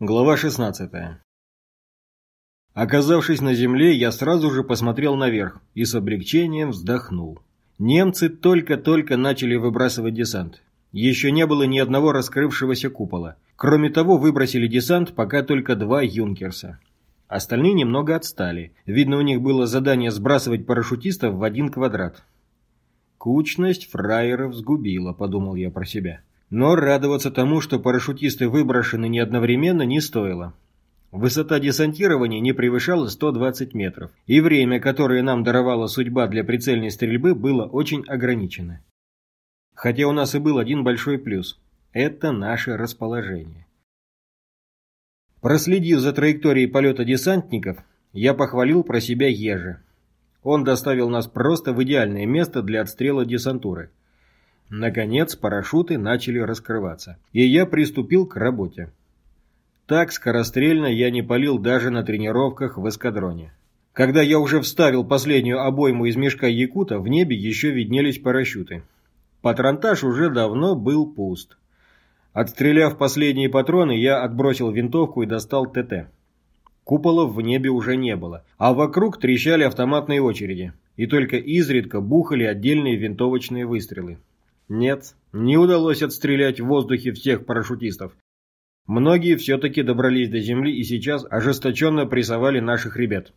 Глава 16. Оказавшись на земле, я сразу же посмотрел наверх и с облегчением вздохнул. Немцы только-только начали выбрасывать десант. Еще не было ни одного раскрывшегося купола. Кроме того, выбросили десант пока только два «Юнкерса». Остальные немного отстали. Видно, у них было задание сбрасывать парашютистов в один квадрат. «Кучность фраеров сгубила», — подумал я про себя. Но радоваться тому, что парашютисты выброшены не одновременно, не стоило. Высота десантирования не превышала 120 метров, и время, которое нам даровала судьба для прицельной стрельбы, было очень ограничено. Хотя у нас и был один большой плюс – это наше расположение. Проследив за траекторией полета десантников, я похвалил про себя Ежи. Он доставил нас просто в идеальное место для отстрела десантуры – Наконец парашюты начали раскрываться, и я приступил к работе. Так скорострельно я не палил даже на тренировках в эскадроне. Когда я уже вставил последнюю обойму из мешка якута, в небе еще виднелись парашюты. Патронтаж уже давно был пуст. Отстреляв последние патроны, я отбросил винтовку и достал ТТ. Куполов в небе уже не было, а вокруг трещали автоматные очереди, и только изредка бухали отдельные винтовочные выстрелы. Нет, не удалось отстрелять в воздухе всех парашютистов. Многие все-таки добрались до земли и сейчас ожесточенно прессовали наших ребят.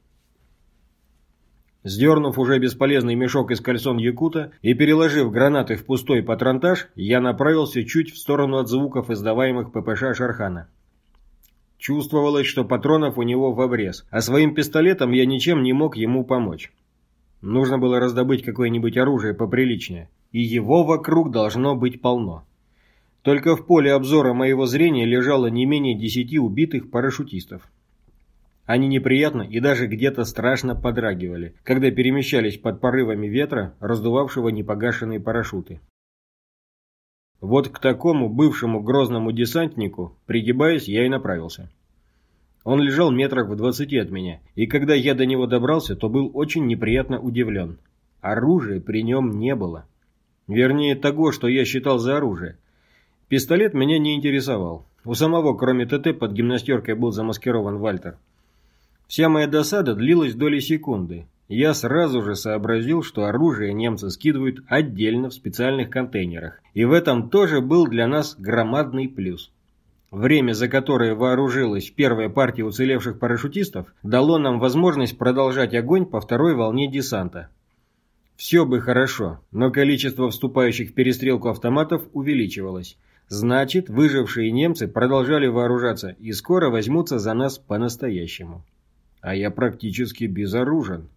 Сдернув уже бесполезный мешок из кольцон якута и переложив гранаты в пустой патронтаж, я направился чуть в сторону от звуков, издаваемых ППШ Шархана. Чувствовалось, что патронов у него в обрез, а своим пистолетом я ничем не мог ему помочь. Нужно было раздобыть какое-нибудь оружие поприличнее и его вокруг должно быть полно. Только в поле обзора моего зрения лежало не менее десяти убитых парашютистов. Они неприятно и даже где-то страшно подрагивали, когда перемещались под порывами ветра, раздувавшего непогашенные парашюты. Вот к такому бывшему грозному десантнику, пригибаясь, я и направился. Он лежал метрах в двадцати от меня, и когда я до него добрался, то был очень неприятно удивлен. Оружия при нем не было. Вернее, того, что я считал за оружие. Пистолет меня не интересовал. У самого, кроме ТТ, под гимнастеркой был замаскирован Вальтер. Вся моя досада длилась доли секунды. Я сразу же сообразил, что оружие немцы скидывают отдельно в специальных контейнерах. И в этом тоже был для нас громадный плюс. Время, за которое вооружилась первая партия уцелевших парашютистов, дало нам возможность продолжать огонь по второй волне десанта, все бы хорошо, но количество вступающих в перестрелку автоматов увеличивалось. Значит, выжившие немцы продолжали вооружаться и скоро возьмутся за нас по-настоящему. А я практически безоружен.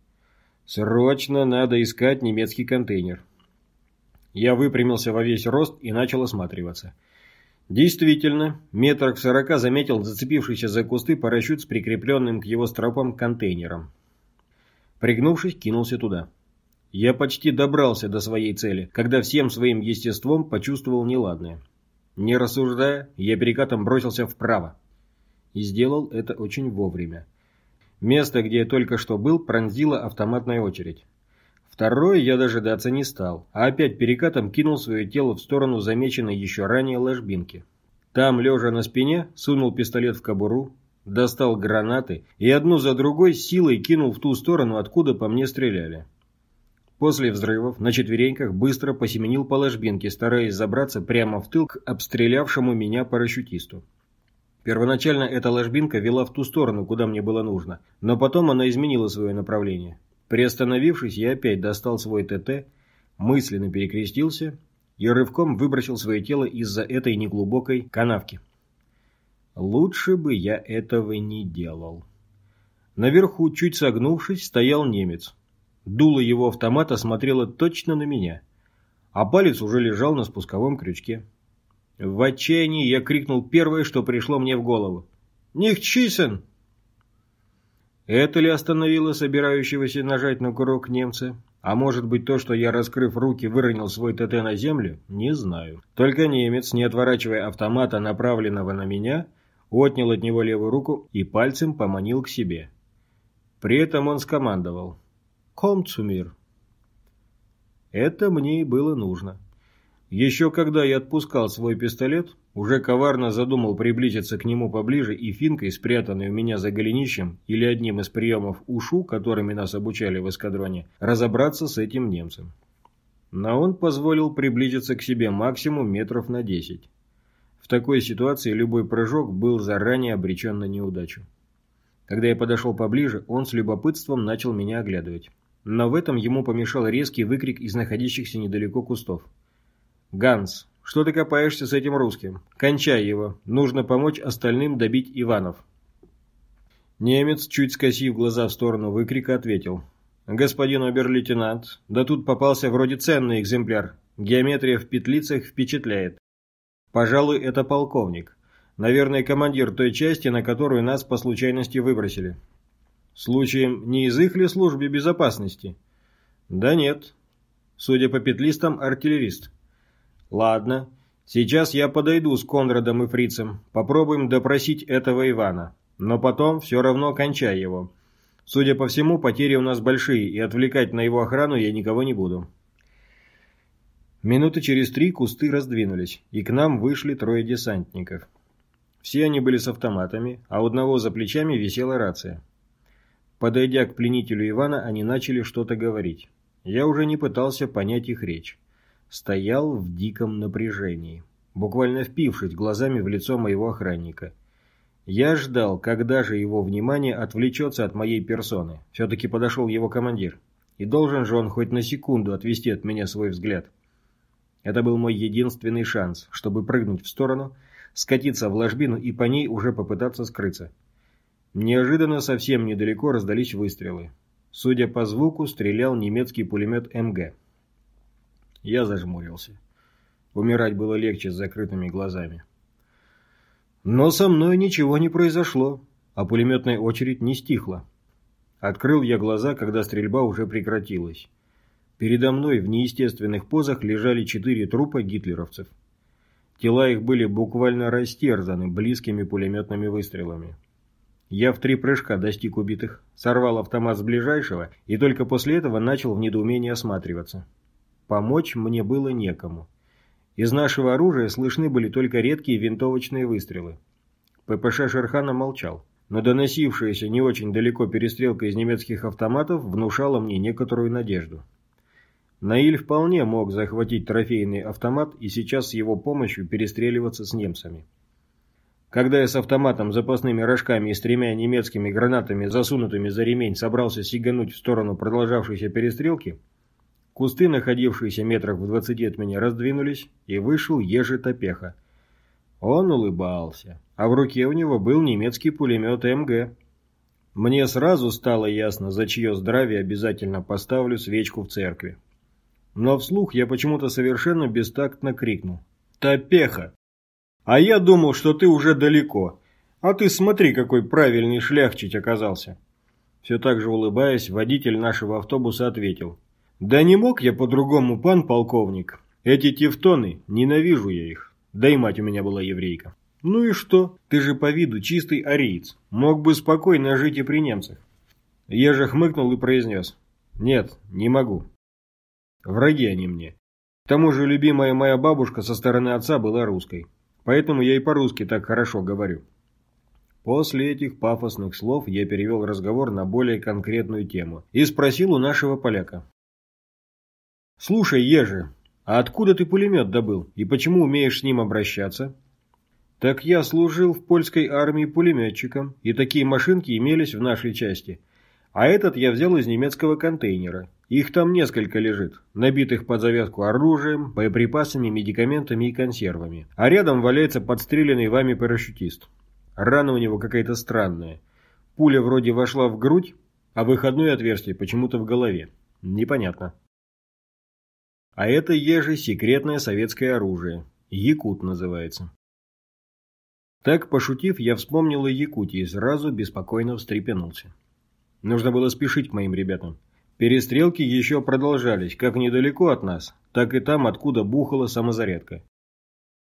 Срочно надо искать немецкий контейнер. Я выпрямился во весь рост и начал осматриваться. Действительно, метр к сорока заметил зацепившийся за кусты парашют с прикрепленным к его стропам контейнером. Пригнувшись, кинулся туда. Я почти добрался до своей цели, когда всем своим естеством почувствовал неладное. Не рассуждая, я перекатом бросился вправо. И сделал это очень вовремя. Место, где я только что был, пронзила автоматная очередь. Второе я дожидаться не стал, а опять перекатом кинул свое тело в сторону замеченной еще ранее ложбинки. Там, лежа на спине, сунул пистолет в кобуру, достал гранаты и одну за другой силой кинул в ту сторону, откуда по мне стреляли. После взрывов на четвереньках быстро посеменил по ложбинке, стараясь забраться прямо в тыл к обстрелявшему меня парашютисту. Первоначально эта ложбинка вела в ту сторону, куда мне было нужно, но потом она изменила свое направление. Приостановившись, я опять достал свой ТТ, мысленно перекрестился и рывком выбросил свое тело из-за этой неглубокой канавки. Лучше бы я этого не делал. Наверху, чуть согнувшись, стоял немец. Дуло его автомата смотрело точно на меня, а палец уже лежал на спусковом крючке. В отчаянии я крикнул первое, что пришло мне в голову. «Нихчисен!» Это ли остановило собирающегося нажать на курок немца? А может быть то, что я, раскрыв руки, выронил свой ТТ на землю? Не знаю. Только немец, не отворачивая автомата, направленного на меня, отнял от него левую руку и пальцем поманил к себе. При этом он скомандовал. «Комmt zu Это мне и было нужно. Еще когда я отпускал свой пистолет, уже коварно задумал приблизиться к нему поближе и финкой, спрятанной у меня за голенищем, или одним из приемов ушу, которыми нас обучали в эскадроне, разобраться с этим немцем. Но он позволил приблизиться к себе максимум метров на десять. В такой ситуации любой прыжок был заранее обречен на неудачу. Когда я подошел поближе, он с любопытством начал меня оглядывать. Но в этом ему помешал резкий выкрик из находящихся недалеко кустов. «Ганс, что ты копаешься с этим русским? Кончай его. Нужно помочь остальным добить Иванов». Немец, чуть скосив глаза в сторону выкрика, ответил. «Господин обер-лейтенант, да тут попался вроде ценный экземпляр. Геометрия в петлицах впечатляет. Пожалуй, это полковник. Наверное, командир той части, на которую нас по случайности выбросили. Случаем не из их ли службе безопасности? Да нет. Судя по петлистам, артиллерист. Ладно, сейчас я подойду с Конрадом и Фрицем, попробуем допросить этого Ивана. Но потом все равно кончай его. Судя по всему, потери у нас большие, и отвлекать на его охрану я никого не буду. Минуты через три кусты раздвинулись, и к нам вышли трое десантников. Все они были с автоматами, а у одного за плечами висела рация. Подойдя к пленителю Ивана, они начали что-то говорить. Я уже не пытался понять их речь стоял в диком напряжении, буквально впившись глазами в лицо моего охранника. Я ждал, когда же его внимание отвлечется от моей персоны. Все-таки подошел его командир. И должен же он хоть на секунду отвести от меня свой взгляд. Это был мой единственный шанс, чтобы прыгнуть в сторону, скатиться в ложбину и по ней уже попытаться скрыться. Неожиданно совсем недалеко раздались выстрелы. Судя по звуку, стрелял немецкий пулемет МГ. Я зажмурился. Умирать было легче с закрытыми глазами. Но со мной ничего не произошло, а пулеметная очередь не стихла. Открыл я глаза, когда стрельба уже прекратилась. Передо мной в неестественных позах лежали четыре трупа гитлеровцев. Тела их были буквально растерзаны близкими пулеметными выстрелами. Я в три прыжка достиг убитых, сорвал автомат с ближайшего и только после этого начал в недоумении осматриваться. Помочь мне было некому. Из нашего оружия слышны были только редкие винтовочные выстрелы. ППШ Шерхана молчал, но доносившаяся не очень далеко перестрелка из немецких автоматов внушала мне некоторую надежду. Наиль вполне мог захватить трофейный автомат и сейчас с его помощью перестреливаться с немцами. Когда я с автоматом, запасными рожками и с тремя немецкими гранатами, засунутыми за ремень, собрался сигануть в сторону продолжавшейся перестрелки, Кусты, находившиеся метрах в двадцати от меня, раздвинулись, и вышел ежи Топеха. Он улыбался, а в руке у него был немецкий пулемет МГ. Мне сразу стало ясно, за чье здравие обязательно поставлю свечку в церкви. Но вслух я почему-то совершенно бестактно крикнул. «Топеха! А я думал, что ты уже далеко. А ты смотри, какой правильный шляхчить оказался!» Все так же улыбаясь, водитель нашего автобуса ответил. Да не мог я по-другому, пан полковник. Эти тевтоны, ненавижу я их. Да и мать у меня была еврейка. Ну и что? Ты же по виду чистый ариец. Мог бы спокойно жить и при немцах. Я же хмыкнул и произнес. Нет, не могу. Враги они мне. К тому же любимая моя бабушка со стороны отца была русской. Поэтому я и по-русски так хорошо говорю. После этих пафосных слов я перевел разговор на более конкретную тему и спросил у нашего поляка. «Слушай, Ежи, а откуда ты пулемет добыл и почему умеешь с ним обращаться?» «Так я служил в польской армии пулеметчиком, и такие машинки имелись в нашей части. А этот я взял из немецкого контейнера. Их там несколько лежит, набитых под завязку оружием, боеприпасами, медикаментами и консервами. А рядом валяется подстреленный вами парашютист. Рана у него какая-то странная. Пуля вроде вошла в грудь, а выходное отверстие почему-то в голове. Непонятно. А это еже секретное советское оружие. Якут называется. Так, пошутив, я вспомнил о Якутии и сразу беспокойно встрепенулся. Нужно было спешить к моим ребятам. Перестрелки еще продолжались, как недалеко от нас, так и там, откуда бухала самозарядка.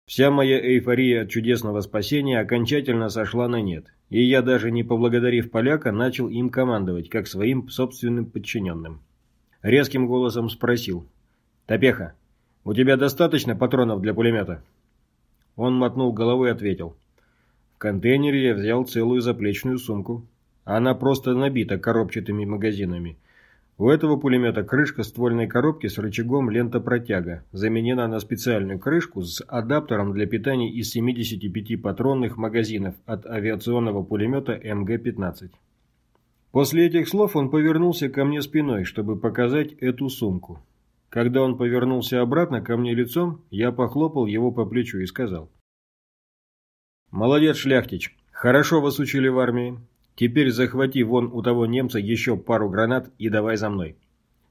Вся моя эйфория от чудесного спасения окончательно сошла на нет, и я, даже не поблагодарив поляка, начал им командовать, как своим собственным подчиненным. Резким голосом спросил, «Топеха, «У тебя достаточно патронов для пулемета?» Он мотнул головой и ответил. «В контейнере я взял целую заплечную сумку. Она просто набита коробчатыми магазинами. У этого пулемета крышка ствольной коробки с рычагом лента-протяга заменена на специальную крышку с адаптером для питания из 75 патронных магазинов от авиационного пулемета МГ-15. После этих слов он повернулся ко мне спиной, чтобы показать эту сумку. Когда он повернулся обратно ко мне лицом, я похлопал его по плечу и сказал. «Молодец, шляхтич. Хорошо вас учили в армии. Теперь захвати вон у того немца еще пару гранат и давай за мной.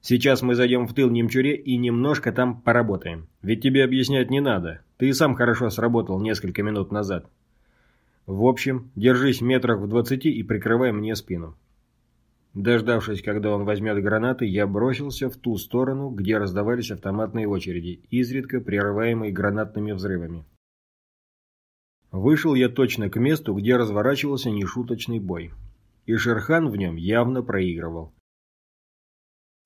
Сейчас мы зайдем в тыл немчуре и немножко там поработаем. Ведь тебе объяснять не надо. Ты и сам хорошо сработал несколько минут назад. В общем, держись метрах в двадцати и прикрывай мне спину. Дождавшись, когда он возьмет гранаты, я бросился в ту сторону, где раздавались автоматные очереди, изредка прерываемые гранатными взрывами. Вышел я точно к месту, где разворачивался нешуточный бой. И Шерхан в нем явно проигрывал.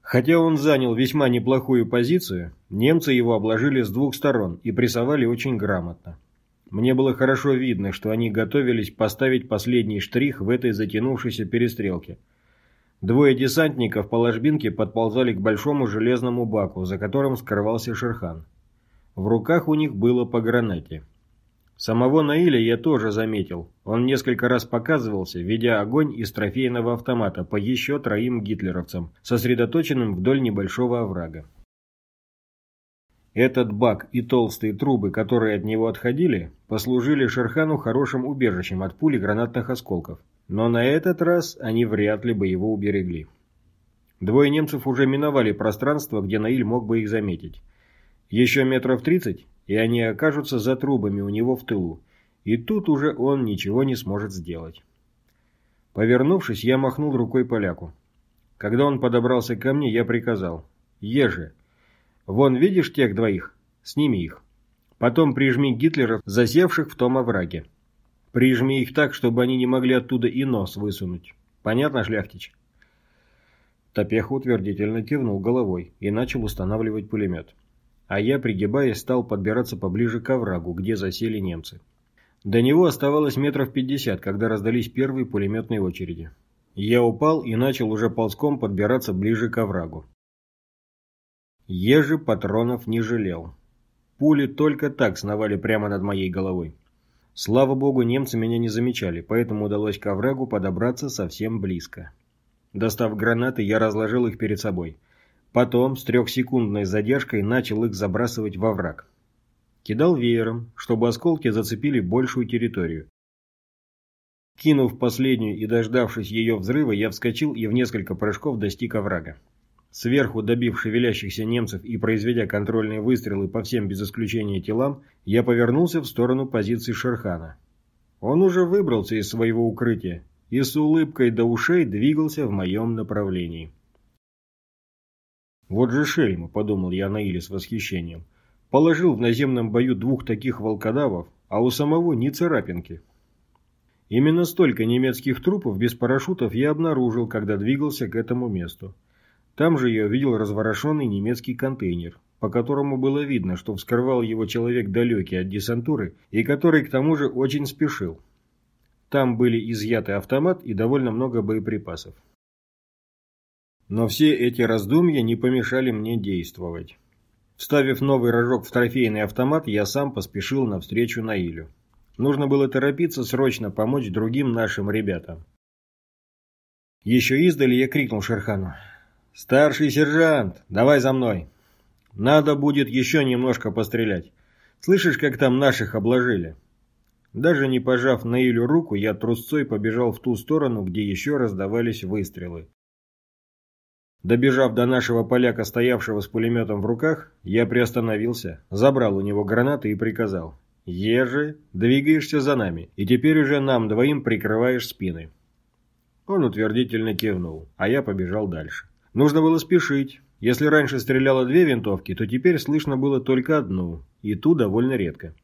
Хотя он занял весьма неплохую позицию, немцы его обложили с двух сторон и прессовали очень грамотно. Мне было хорошо видно, что они готовились поставить последний штрих в этой затянувшейся перестрелке. Двое десантников по ложбинке подползали к большому железному баку, за которым скрывался Шерхан. В руках у них было по гранате. Самого Наиля я тоже заметил. Он несколько раз показывался, ведя огонь из трофейного автомата по еще троим гитлеровцам, сосредоточенным вдоль небольшого оврага. Этот бак и толстые трубы, которые от него отходили, послужили Шерхану хорошим убежищем от пули гранатных осколков. Но на этот раз они вряд ли бы его уберегли. Двое немцев уже миновали пространство, где Наиль мог бы их заметить. Еще метров тридцать, и они окажутся за трубами у него в тылу, и тут уже он ничего не сможет сделать. Повернувшись, я махнул рукой поляку. Когда он подобрался ко мне, я приказал. «Ежи, вон видишь тех двоих? Сними их. Потом прижми гитлеров, засевших в том овраге. Прижми их так, чтобы они не могли оттуда и нос высунуть. Понятно, шляхтич?» Топеха утвердительно кивнул головой и начал устанавливать пулемет а я, пригибаясь, стал подбираться поближе к оврагу, где засели немцы. До него оставалось метров пятьдесят, когда раздались первые пулеметные очереди. Я упал и начал уже ползком подбираться ближе к оврагу. Ежи патронов не жалел. Пули только так сновали прямо над моей головой. Слава богу, немцы меня не замечали, поэтому удалось к оврагу подобраться совсем близко. Достав гранаты, я разложил их перед собой – Потом с трехсекундной задержкой начал их забрасывать во враг. Кидал веером, чтобы осколки зацепили большую территорию. Кинув последнюю и дождавшись ее взрыва, я вскочил и в несколько прыжков достиг оврага. Сверху добив шевелящихся немцев и произведя контрольные выстрелы по всем без исключения телам, я повернулся в сторону позиции Шерхана. Он уже выбрался из своего укрытия и с улыбкой до ушей двигался в моем направлении. «Вот же шельма», — подумал я Наиле с восхищением. «Положил в наземном бою двух таких волкодавов, а у самого ни царапинки». Именно столько немецких трупов без парашютов я обнаружил, когда двигался к этому месту. Там же я увидел разворошенный немецкий контейнер, по которому было видно, что вскрывал его человек далекий от десантуры и который к тому же очень спешил. Там были изъяты автомат и довольно много боеприпасов. Но все эти раздумья не помешали мне действовать. Вставив новый рожок в трофейный автомат, я сам поспешил навстречу Наилю. Нужно было торопиться срочно помочь другим нашим ребятам. Еще издали я крикнул Шерхану. «Старший сержант, давай за мной. Надо будет еще немножко пострелять. Слышишь, как там наших обложили?» Даже не пожав Наилю руку, я трусцой побежал в ту сторону, где еще раздавались выстрелы. Добежав до нашего поляка, стоявшего с пулеметом в руках, я приостановился, забрал у него гранаты и приказал. «Ежи, двигаешься за нами, и теперь уже нам двоим прикрываешь спины». Он утвердительно кивнул, а я побежал дальше. Нужно было спешить. Если раньше стреляло две винтовки, то теперь слышно было только одну, и ту довольно редко.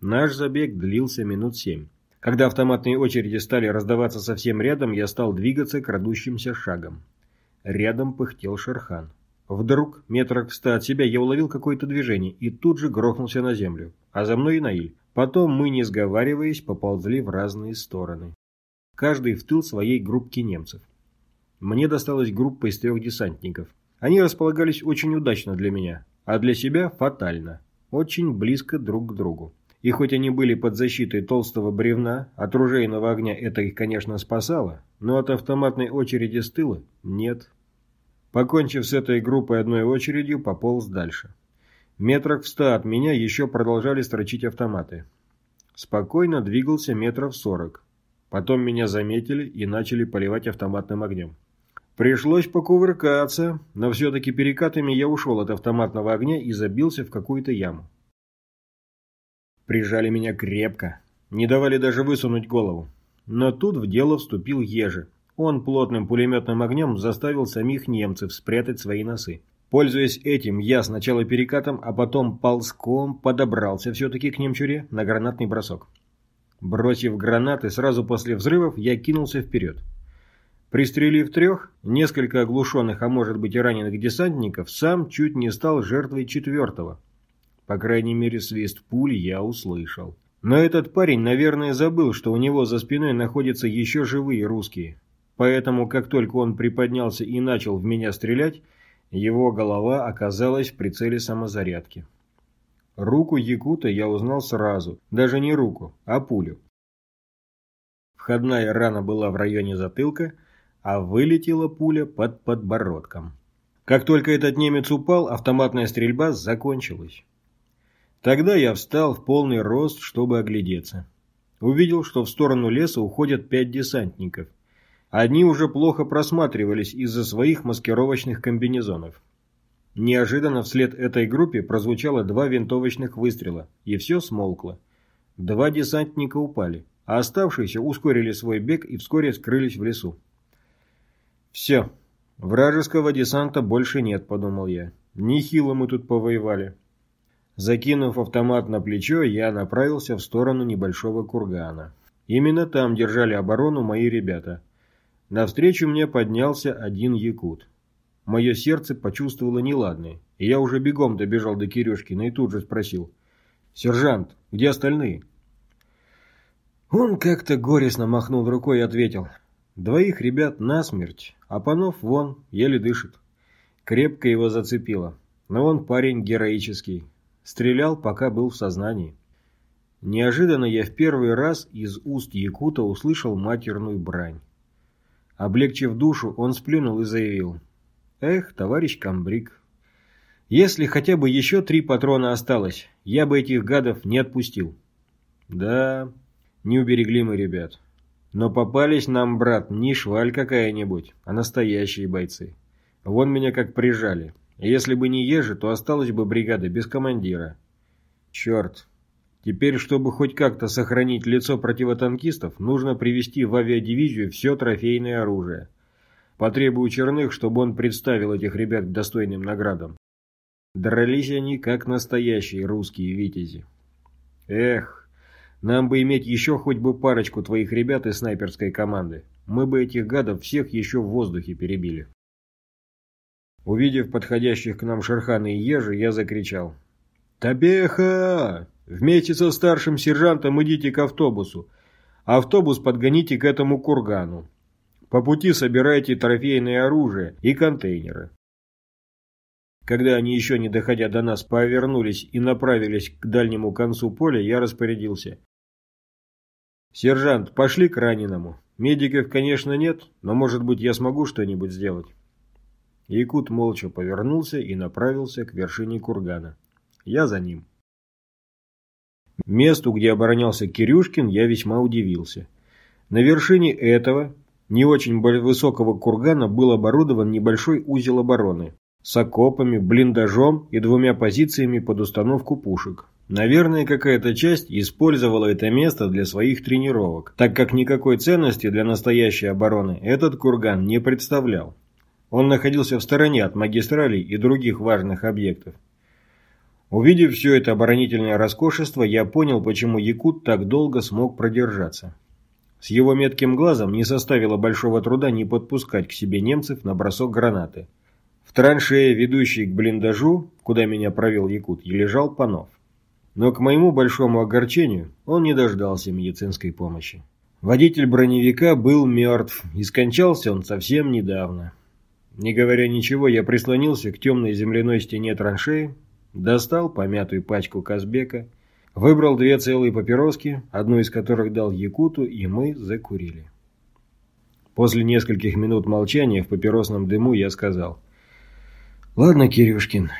Наш забег длился минут семь. Когда автоматные очереди стали раздаваться совсем рядом, я стал двигаться крадущимся шагом. Рядом пыхтел Шерхан. Вдруг, метрах в ста от себя, я уловил какое-то движение и тут же грохнулся на землю, а за мной и Наиль. Потом мы, не сговариваясь, поползли в разные стороны. Каждый в тыл своей группки немцев. Мне досталась группа из трех десантников. Они располагались очень удачно для меня, а для себя фатально. Очень близко друг к другу. И хоть они были под защитой толстого бревна, от ружейного огня это их, конечно, спасало, но от автоматной очереди с тыла нет. Покончив с этой группой одной очередью, пополз дальше. Метрах в ста от меня еще продолжали строчить автоматы. Спокойно двигался метров сорок. Потом меня заметили и начали поливать автоматным огнем. Пришлось покувыркаться, но все-таки перекатами я ушел от автоматного огня и забился в какую-то яму. Прижали меня крепко, не давали даже высунуть голову. Но тут в дело вступил Ежи. Он плотным пулеметным огнем заставил самих немцев спрятать свои носы. Пользуясь этим, я сначала перекатом, а потом ползком подобрался все-таки к немчуре на гранатный бросок. Бросив гранаты, сразу после взрывов я кинулся вперед. Пристрелив трех, несколько оглушенных, а может быть и раненых десантников, сам чуть не стал жертвой четвертого. По крайней мере, свист пуль я услышал. Но этот парень, наверное, забыл, что у него за спиной находятся еще живые русские. Поэтому, как только он приподнялся и начал в меня стрелять, его голова оказалась в прицеле самозарядки. Руку Якута я узнал сразу, даже не руку, а пулю. Входная рана была в районе затылка, а вылетела пуля под подбородком. Как только этот немец упал, автоматная стрельба закончилась. Тогда я встал в полный рост, чтобы оглядеться. Увидел, что в сторону леса уходят пять десантников. Одни уже плохо просматривались из-за своих маскировочных комбинезонов. Неожиданно вслед этой группе прозвучало два винтовочных выстрела, и все смолкло. Два десантника упали, а оставшиеся ускорили свой бег и вскоре скрылись в лесу. «Все, вражеского десанта больше нет», — подумал я. «Нехило мы тут повоевали». Закинув автомат на плечо, я направился в сторону небольшого кургана. Именно там держали оборону мои ребята. Навстречу мне поднялся один якут. Мое сердце почувствовало неладное, и я уже бегом добежал до Кирюшкина и тут же спросил. «Сержант, где остальные?» Он как-то горестно махнул рукой и ответил. «Двоих ребят насмерть, а Панов вон, еле дышит». Крепко его зацепило, но он парень героический, Стрелял, пока был в сознании. Неожиданно я в первый раз из уст Якута услышал матерную брань. Облегчив душу, он сплюнул и заявил. «Эх, товарищ комбриг, если хотя бы еще три патрона осталось, я бы этих гадов не отпустил». «Да, не уберегли мы ребят. Но попались нам, брат, не шваль какая-нибудь, а настоящие бойцы. Вон меня как прижали. Если бы не Ежи, то осталась бы бригада без командира. Черт. Теперь, чтобы хоть как-то сохранить лицо противотанкистов, нужно привести в авиадивизию все трофейное оружие. Потребую Черных, чтобы он представил этих ребят достойным наградам. Дрались они, как настоящие русские витязи. Эх, нам бы иметь еще хоть бы парочку твоих ребят из снайперской команды. Мы бы этих гадов всех еще в воздухе перебили. Увидев подходящих к нам Шерхана и Ежи, я закричал. «Табеха! Вместе со старшим сержантом идите к автобусу. Автобус подгоните к этому кургану. По пути собирайте трофейное оружие и контейнеры». Когда они еще не доходя до нас повернулись и направились к дальнему концу поля, я распорядился. «Сержант, пошли к раненому. Медиков, конечно, нет, но, может быть, я смогу что-нибудь сделать». Якут молча повернулся и направился к вершине кургана. Я за ним. Месту, где оборонялся Кирюшкин, я весьма удивился. На вершине этого, не очень высокого кургана, был оборудован небольшой узел обороны с окопами, блиндажом и двумя позициями под установку пушек. Наверное, какая-то часть использовала это место для своих тренировок, так как никакой ценности для настоящей обороны этот курган не представлял. Он находился в стороне от магистралей и других важных объектов. Увидев все это оборонительное роскошество, я понял, почему Якут так долго смог продержаться. С его метким глазом не составило большого труда не подпускать к себе немцев на бросок гранаты. В траншее, ведущей к блиндажу, куда меня провел Якут, лежал Панов. Но к моему большому огорчению он не дождался медицинской помощи. Водитель броневика был мертв, и скончался он совсем недавно. Не говоря ничего, я прислонился к темной земляной стене траншеи, достал помятую пачку Казбека, выбрал две целые папироски, одну из которых дал Якуту, и мы закурили. После нескольких минут молчания в папиросном дыму я сказал. «Ладно, Кирюшкин,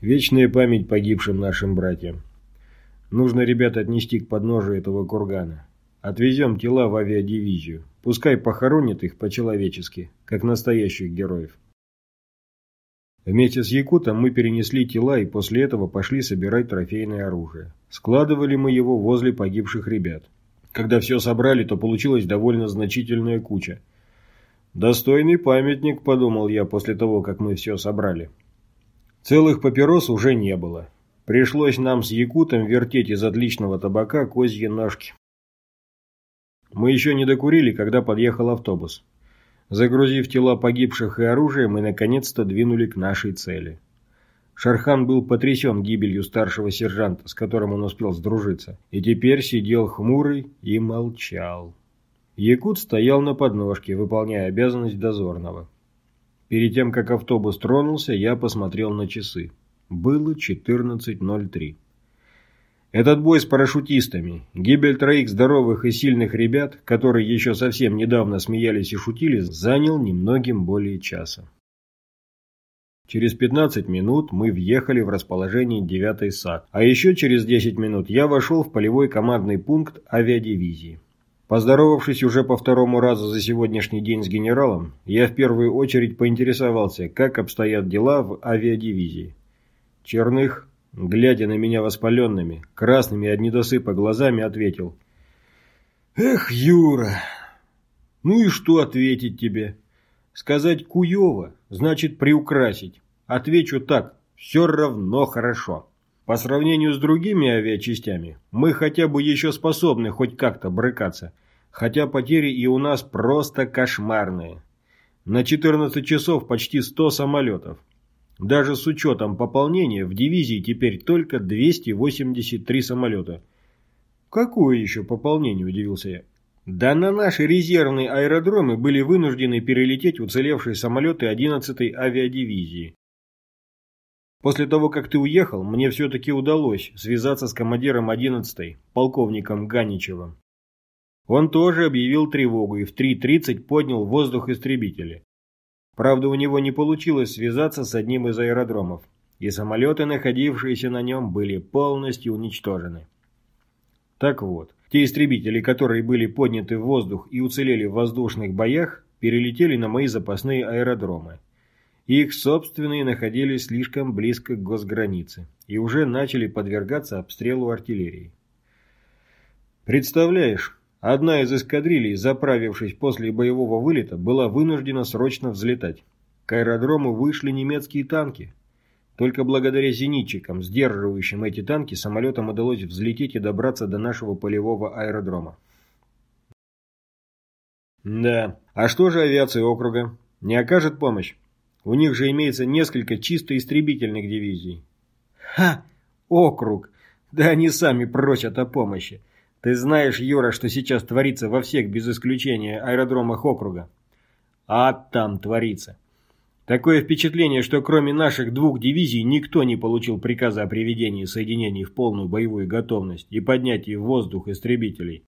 вечная память погибшим нашим братьям. Нужно ребят отнести к подножию этого кургана. Отвезем тела в авиадивизию. Пускай похоронят их по-человечески, как настоящих героев». Вместе с Якутом мы перенесли тела и после этого пошли собирать трофейное оружие. Складывали мы его возле погибших ребят. Когда все собрали, то получилась довольно значительная куча – «Достойный памятник», – подумал я после того, как мы все собрали. Целых папирос уже не было. Пришлось нам с Якутом вертеть из отличного табака козьи ножки. Мы еще не докурили, когда подъехал автобус. Загрузив тела погибших и оружие, мы наконец-то двинули к нашей цели. Шархан был потрясен гибелью старшего сержанта, с которым он успел сдружиться, и теперь сидел хмурый и молчал. Якут стоял на подножке, выполняя обязанность дозорного. Перед тем, как автобус тронулся, я посмотрел на часы. Было 14.03. Этот бой с парашютистами, гибель троих здоровых и сильных ребят, которые еще совсем недавно смеялись и шутили, занял немногим более часа. Через 15 минут мы въехали в расположение 9-й САД, а еще через 10 минут я вошел в полевой командный пункт авиадивизии. Поздоровавшись уже по второму разу за сегодняшний день с генералом, я в первую очередь поинтересовался, как обстоят дела в авиадивизии. Черных, глядя на меня воспаленными, красными от недосыпа глазами, ответил. «Эх, Юра, ну и что ответить тебе? Сказать «куево» значит приукрасить. Отвечу так, все равно хорошо». По сравнению с другими авиачастями, мы хотя бы еще способны хоть как-то брыкаться, хотя потери и у нас просто кошмарные. На 14 часов почти 100 самолетов. Даже с учетом пополнения в дивизии теперь только 283 самолета. Какое еще пополнение, удивился я. Да на наши резервные аэродромы были вынуждены перелететь уцелевшие самолеты 11-й авиадивизии. После того, как ты уехал, мне все-таки удалось связаться с командиром 11-й, полковником Ганичевым. Он тоже объявил тревогу и в 3.30 поднял воздух истребители. Правда, у него не получилось связаться с одним из аэродромов, и самолеты, находившиеся на нем, были полностью уничтожены. Так вот, те истребители, которые были подняты в воздух и уцелели в воздушных боях, перелетели на мои запасные аэродромы. Их собственные находились слишком близко к госгранице и уже начали подвергаться обстрелу артиллерии. Представляешь, одна из эскадрилей, заправившись после боевого вылета, была вынуждена срочно взлетать. К аэродрому вышли немецкие танки. Только благодаря зенитчикам, сдерживающим эти танки, самолетам удалось взлететь и добраться до нашего полевого аэродрома. Да, а что же авиация округа? Не окажет помощь? У них же имеется несколько чисто истребительных дивизий. Ха! Округ! Да они сами просят о помощи. Ты знаешь, Юра, что сейчас творится во всех, без исключения, аэродромах округа? А там творится. Такое впечатление, что кроме наших двух дивизий никто не получил приказа о приведении соединений в полную боевую готовность и поднятии в воздух истребителей.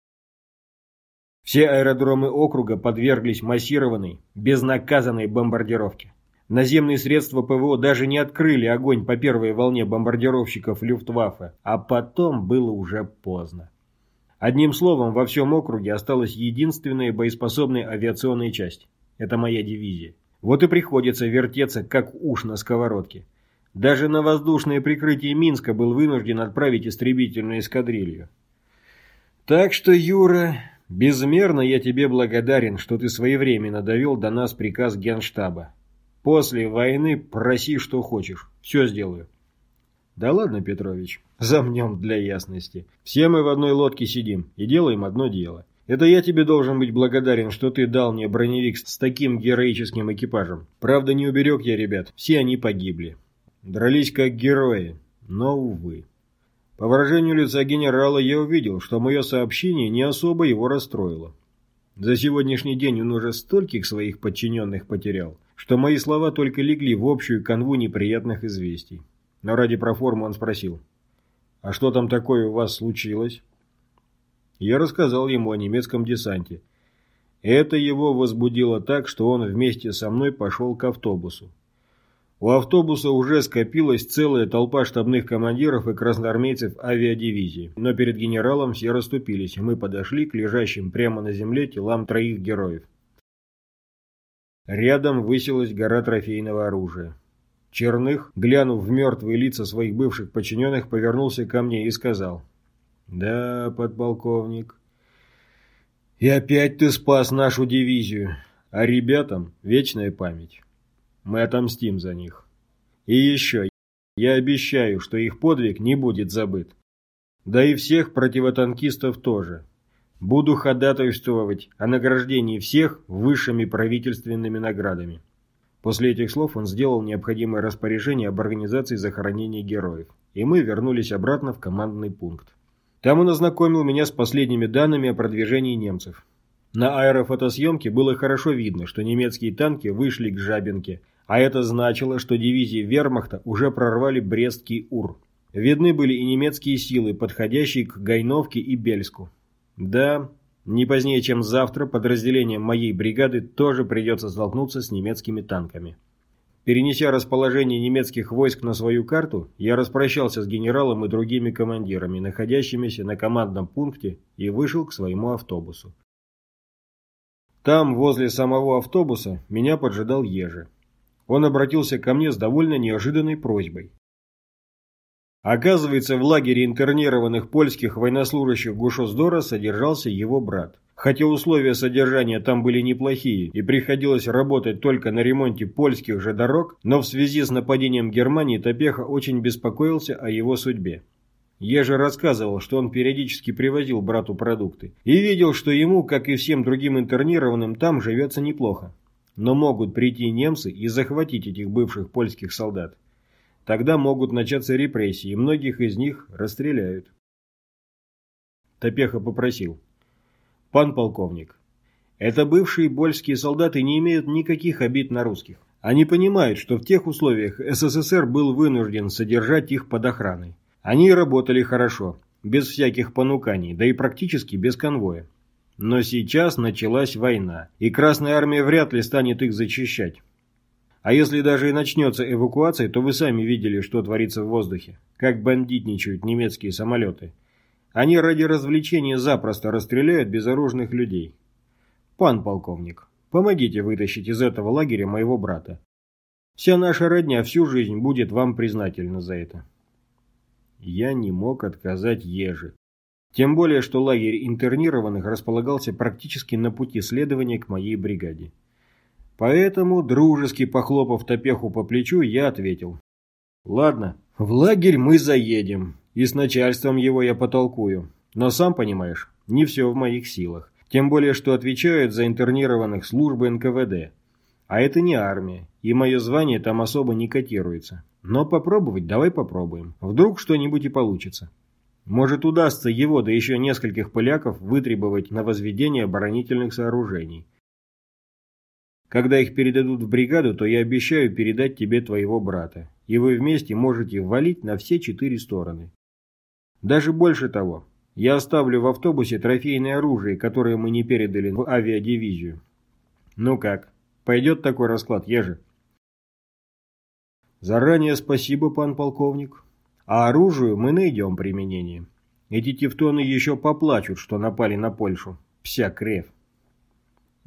Все аэродромы округа подверглись массированной, безнаказанной бомбардировке. Наземные средства ПВО даже не открыли огонь по первой волне бомбардировщиков Люфтваффе, а потом было уже поздно. Одним словом, во всем округе осталась единственная боеспособная авиационная часть. Это моя дивизия. Вот и приходится вертеться, как уж на сковородке. Даже на воздушное прикрытие Минска был вынужден отправить истребительную эскадрилью. Так что, Юра, безмерно я тебе благодарен, что ты своевременно довел до нас приказ Генштаба. После войны проси, что хочешь. Все сделаю. Да ладно, Петрович, замнем для ясности. Все мы в одной лодке сидим и делаем одно дело. Это я тебе должен быть благодарен, что ты дал мне броневик с таким героическим экипажем. Правда, не уберег я ребят, все они погибли. Дрались как герои, но, увы. По выражению лица генерала я увидел, что мое сообщение не особо его расстроило. За сегодняшний день он уже стольких своих подчиненных потерял, что мои слова только легли в общую канву неприятных известий. Но ради проформы он спросил, «А что там такое у вас случилось?» Я рассказал ему о немецком десанте. Это его возбудило так, что он вместе со мной пошел к автобусу. У автобуса уже скопилась целая толпа штабных командиров и красноармейцев авиадивизии, но перед генералом все расступились, и мы подошли к лежащим прямо на земле телам троих героев. Рядом высилась гора трофейного оружия. Черных, глянув в мертвые лица своих бывших подчиненных, повернулся ко мне и сказал. «Да, подполковник, и опять ты спас нашу дивизию, а ребятам вечная память». Мы отомстим за них. И еще, я обещаю, что их подвиг не будет забыт. Да и всех противотанкистов тоже. Буду ходатайствовать о награждении всех высшими правительственными наградами. После этих слов он сделал необходимое распоряжение об организации захоронения героев, и мы вернулись обратно в командный пункт. Там он ознакомил меня с последними данными о продвижении немцев. На аэрофотосъемке было хорошо видно, что немецкие танки вышли к Жабинке, а это значило, что дивизии вермахта уже прорвали Брестский Ур. Видны были и немецкие силы, подходящие к Гайновке и Бельску. Да, не позднее, чем завтра, подразделением моей бригады тоже придется столкнуться с немецкими танками. Перенеся расположение немецких войск на свою карту, я распрощался с генералом и другими командирами, находящимися на командном пункте, и вышел к своему автобусу. Там, возле самого автобуса, меня поджидал Ежи. Он обратился ко мне с довольно неожиданной просьбой. Оказывается, в лагере интернированных польских военнослужащих Гушоздора содержался его брат. Хотя условия содержания там были неплохие и приходилось работать только на ремонте польских же дорог, но в связи с нападением Германии Топеха очень беспокоился о его судьбе. Я же рассказывал, что он периодически привозил брату продукты. И видел, что ему, как и всем другим интернированным, там живется неплохо. Но могут прийти немцы и захватить этих бывших польских солдат. Тогда могут начаться репрессии, и многих из них расстреляют. Топеха попросил. «Пан полковник, это бывшие польские солдаты не имеют никаких обид на русских. Они понимают, что в тех условиях СССР был вынужден содержать их под охраной. Они работали хорошо, без всяких понуканий, да и практически без конвоя. Но сейчас началась война, и Красная Армия вряд ли станет их зачищать. А если даже и начнется эвакуация, то вы сами видели, что творится в воздухе. Как бандитничают немецкие самолеты. Они ради развлечения запросто расстреляют безоружных людей. Пан полковник, помогите вытащить из этого лагеря моего брата. Вся наша родня всю жизнь будет вам признательна за это я не мог отказать Еже. Тем более, что лагерь интернированных располагался практически на пути следования к моей бригаде. Поэтому, дружески похлопав Топеху по плечу, я ответил. «Ладно, в лагерь мы заедем, и с начальством его я потолкую. Но сам понимаешь, не все в моих силах. Тем более, что отвечают за интернированных службы НКВД. А это не армия, и мое звание там особо не котируется. Но попробовать давай попробуем. Вдруг что-нибудь и получится. Может удастся его, да еще нескольких поляков, вытребовать на возведение оборонительных сооружений. Когда их передадут в бригаду, то я обещаю передать тебе твоего брата, и вы вместе можете валить на все четыре стороны. Даже больше того, я оставлю в автобусе трофейное оружие, которое мы не передали в авиадивизию. Ну как, пойдет такой расклад, Ежи? Заранее спасибо, пан полковник. А оружию мы найдем применение. Эти тевтоны еще поплачут, что напали на Польшу. Вся крев.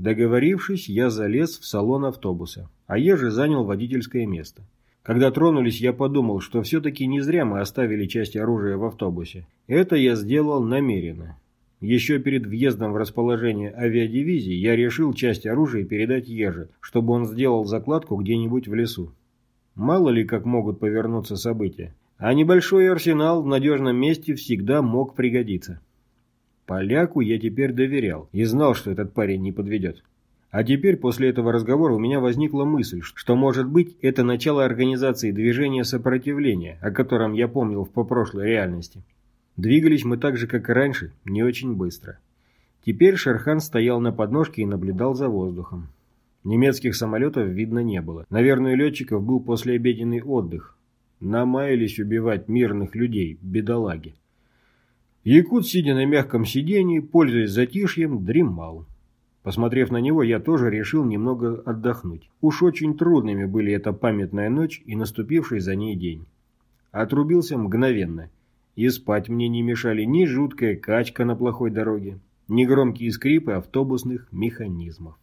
Договорившись, я залез в салон автобуса, а Ежи занял водительское место. Когда тронулись, я подумал, что все-таки не зря мы оставили часть оружия в автобусе. Это я сделал намеренно. Еще перед въездом в расположение авиадивизии я решил часть оружия передать Еже, чтобы он сделал закладку где-нибудь в лесу. Мало ли как могут повернуться события. А небольшой арсенал в надежном месте всегда мог пригодиться. Поляку я теперь доверял и знал, что этот парень не подведет. А теперь, после этого разговора, у меня возникла мысль, что, может быть, это начало организации движения сопротивления, о котором я помнил в попрошлой реальности. Двигались мы так же, как и раньше, не очень быстро. Теперь Шерхан стоял на подножке и наблюдал за воздухом. Немецких самолетов видно не было. Наверное, у летчиков был послеобеденный отдых. Намаялись убивать мирных людей, бедолаги. Якут, сидя на мягком сиденье, пользуясь затишьем, дремал. Посмотрев на него, я тоже решил немного отдохнуть. Уж очень трудными были эта памятная ночь и наступивший за ней день. Отрубился мгновенно. И спать мне не мешали ни жуткая качка на плохой дороге, ни громкие скрипы автобусных механизмов.